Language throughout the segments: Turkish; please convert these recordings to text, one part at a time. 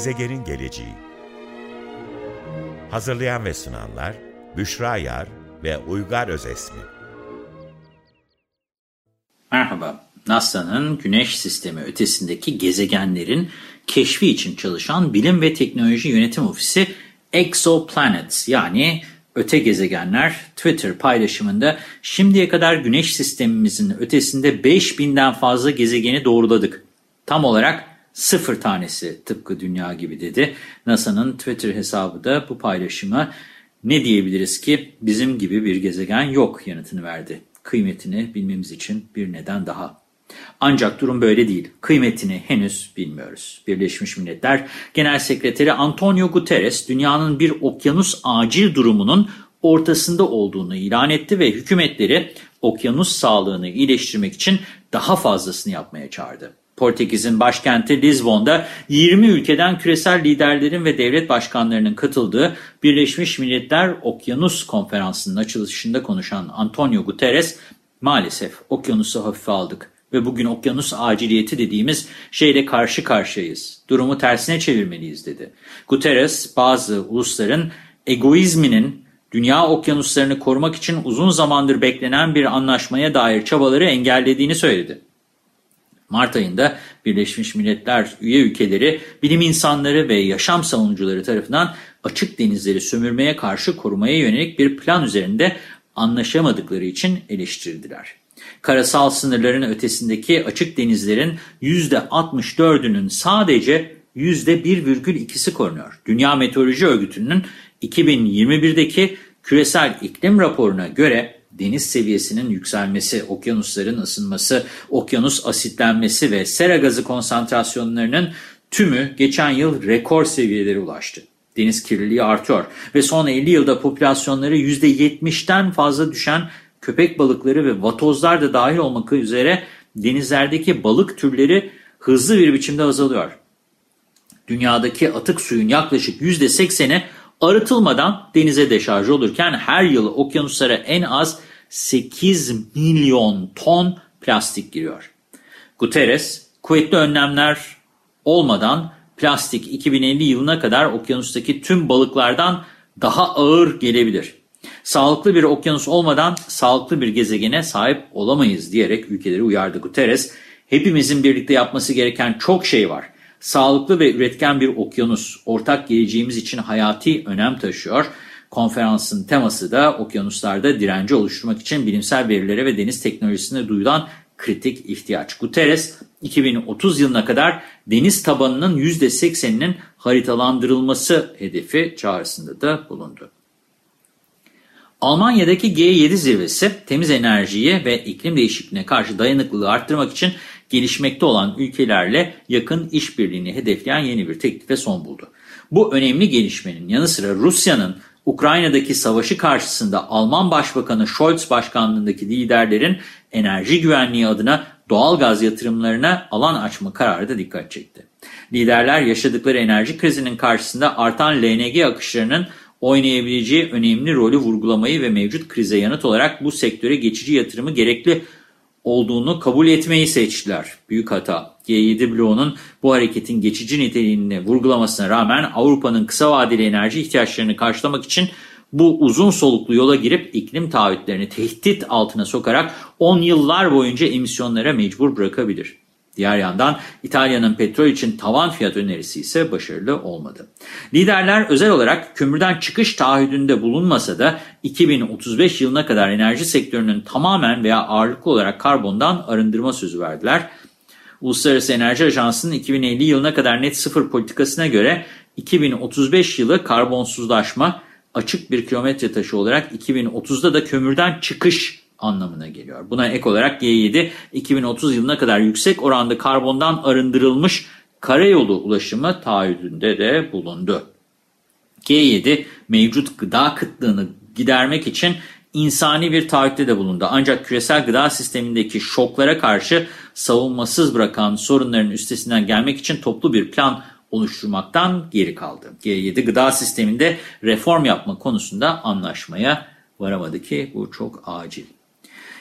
Gezegenin geleceği. Hazırlayan ve sunanlar Büşra Yar ve Uygar Özesmi. Merhaba. NASA'nın Güneş sistemi ötesindeki gezegenlerin keşfi için çalışan Bilim ve Teknoloji Yönetim Ofisi Exoplanets yani öte gezegenler Twitter paylaşımında şimdiye kadar Güneş sistemimizin ötesinde 5000'den fazla gezegeni doğruladık. Tam olarak sıfır tanesi tıpkı dünya gibi dedi. NASA'nın Twitter hesabı da bu paylaşıma ne diyebiliriz ki bizim gibi bir gezegen yok yanıtını verdi. Kıymetini bilmemiz için bir neden daha. Ancak durum böyle değil. Kıymetini henüz bilmiyoruz. Birleşmiş Milletler Genel Sekreteri Antonio Guterres dünyanın bir okyanus acil durumunun ortasında olduğunu ilan etti ve hükümetleri okyanus sağlığını iyileştirmek için daha fazlasını yapmaya çağırdı. Portekiz'in başkenti Lizbon'da 20 ülkeden küresel liderlerin ve devlet başkanlarının katıldığı Birleşmiş Milletler Okyanus Konferansı'nın açılışında konuşan Antonio Guterres, maalesef okyanusu hafife aldık ve bugün okyanus aciliyeti dediğimiz şeyle karşı karşıyayız. Durumu tersine çevirmeliyiz dedi. Guterres, bazı ulusların egoizminin dünya okyanuslarını korumak için uzun zamandır beklenen bir anlaşmaya dair çabaları engellediğini söyledi. Mart ayında Birleşmiş Milletler üye ülkeleri, bilim insanları ve yaşam savunucuları tarafından açık denizleri sömürmeye karşı korumaya yönelik bir plan üzerinde anlaşamadıkları için eleştirdiler. Karasal sınırların ötesindeki açık denizlerin %64'ünün sadece %1,2'si korunuyor. Dünya Meteoroloji Örgütü'nün 2021'deki küresel iklim raporuna göre deniz seviyesinin yükselmesi, okyanusların ısınması, okyanus asitlenmesi ve sera gazı konsantrasyonlarının tümü geçen yıl rekor seviyelere ulaştı. Deniz kirliliği artıyor ve son 50 yılda popülasyonları %70'ten fazla düşen köpek balıkları ve vatozlar da dahil olmak üzere denizlerdeki balık türleri hızlı bir biçimde azalıyor. Dünyadaki atık suyun yaklaşık %80'i arıtılmadan denize deşarj olurken her yıl okyanuslara en az 8 milyon ton plastik giriyor. Guterres, kuvvetli önlemler olmadan plastik 2050 yılına kadar okyanustaki tüm balıklardan daha ağır gelebilir. Sağlıklı bir okyanus olmadan sağlıklı bir gezegene sahip olamayız diyerek ülkeleri uyardı Guterres. Hepimizin birlikte yapması gereken çok şey var. Sağlıklı ve üretken bir okyanus ortak geleceğimiz için hayati önem taşıyor. Konferansın teması da okyanuslarda direnci oluşturmak için bilimsel verilere ve deniz teknolojisine duyulan kritik ihtiyaç. Guterres 2030 yılına kadar deniz tabanının %80'inin haritalandırılması hedefi çağrısında da bulundu. Almanya'daki G7 zirvesi temiz enerjiye ve iklim değişikliğine karşı dayanıklılığı arttırmak için gelişmekte olan ülkelerle yakın işbirliğini hedefleyen yeni bir teklife son buldu. Bu önemli gelişmenin yanı sıra Rusya'nın Ukrayna'daki savaşı karşısında Alman Başbakanı Scholz başkanlığındaki liderlerin enerji güvenliği adına doğal gaz yatırımlarına alan açma kararı da dikkat çekti. Liderler yaşadıkları enerji krizinin karşısında artan LNG akışlarının oynayabileceği önemli rolü vurgulamayı ve mevcut krize yanıt olarak bu sektöre geçici yatırımı gerekli olduğunu kabul etmeyi seçtiler. Büyük hata. G7 bloğunun bu hareketin geçici niteliğini vurgulamasına rağmen Avrupa'nın kısa vadeli enerji ihtiyaçlarını karşılamak için bu uzun soluklu yola girip iklim taahhütlerini tehdit altına sokarak 10 yıllar boyunca emisyonlara mecbur bırakabilir. Diğer yandan İtalya'nın petrol için tavan fiyat önerisi ise başarılı olmadı. Liderler özel olarak kömürden çıkış taahhüdünde bulunmasa da 2035 yılına kadar enerji sektörünün tamamen veya ağırlıklı olarak karbondan arındırma sözü verdiler. Uluslararası Enerji Ajansı'nın 2050 yılına kadar net sıfır politikasına göre 2035 yılı karbonsuzlaşma açık bir kilometre taşı olarak 2030'da da kömürden çıkış anlamına geliyor. Buna ek olarak G7 2030 yılına kadar yüksek oranda karbondan arındırılmış karayolu ulaşımı taahhüdünde de bulundu. G7 mevcut gıda kıtlığını gidermek için insani bir taahhütte de bulundu. Ancak küresel gıda sistemindeki şoklara karşı savunmasız bırakan sorunların üstesinden gelmek için toplu bir plan oluşturmaktan geri kaldı. G7 gıda sisteminde reform yapma konusunda anlaşmaya varamadı ki bu çok acil.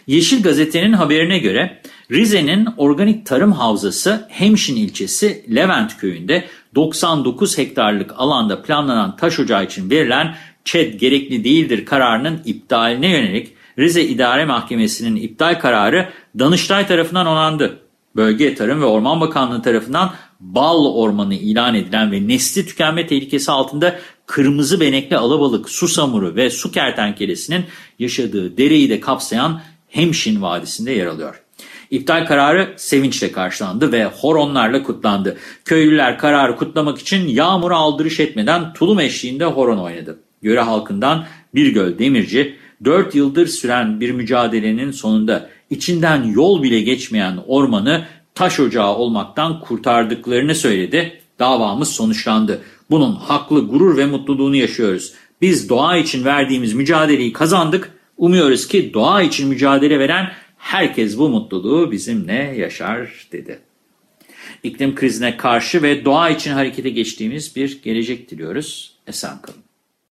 Yeşil Gazete'nin haberine göre Rize'nin organik tarım havzası Hemşin ilçesi Levent köyünde 99 hektarlık alanda planlanan taş ocağı için verilen ÇED gerekli değildir kararının iptaline yönelik Rize İdare Mahkemesi'nin iptal kararı Danıştay tarafından onandı. Bölge Tarım ve Orman Bakanlığı tarafından bal ormanı ilan edilen ve nesli tükenme tehlikesi altında kırmızı benekli alabalık, susamuru ve su kertenkelesinin yaşadığı dereyi de kapsayan Hemşin Vadisi'nde yer alıyor. İptal kararı sevinçle karşılandı ve horonlarla kutlandı. Köylüler kararı kutlamak için yağmura aldırış etmeden tulum eşliğinde horon oynadı. Yöre halkından Birgöl Demirci, 4 yıldır süren bir mücadelenin sonunda içinden yol bile geçmeyen ormanı taş ocağı olmaktan kurtardıklarını söyledi. Davamız sonuçlandı. Bunun haklı gurur ve mutluluğunu yaşıyoruz. Biz doğa için verdiğimiz mücadeleyi kazandık. Umuyoruz ki doğa için mücadele veren herkes bu mutluluğu bizimle yaşar dedi. İklim krizine karşı ve doğa için harekete geçtiğimiz bir gelecek diliyoruz. Esen kalın.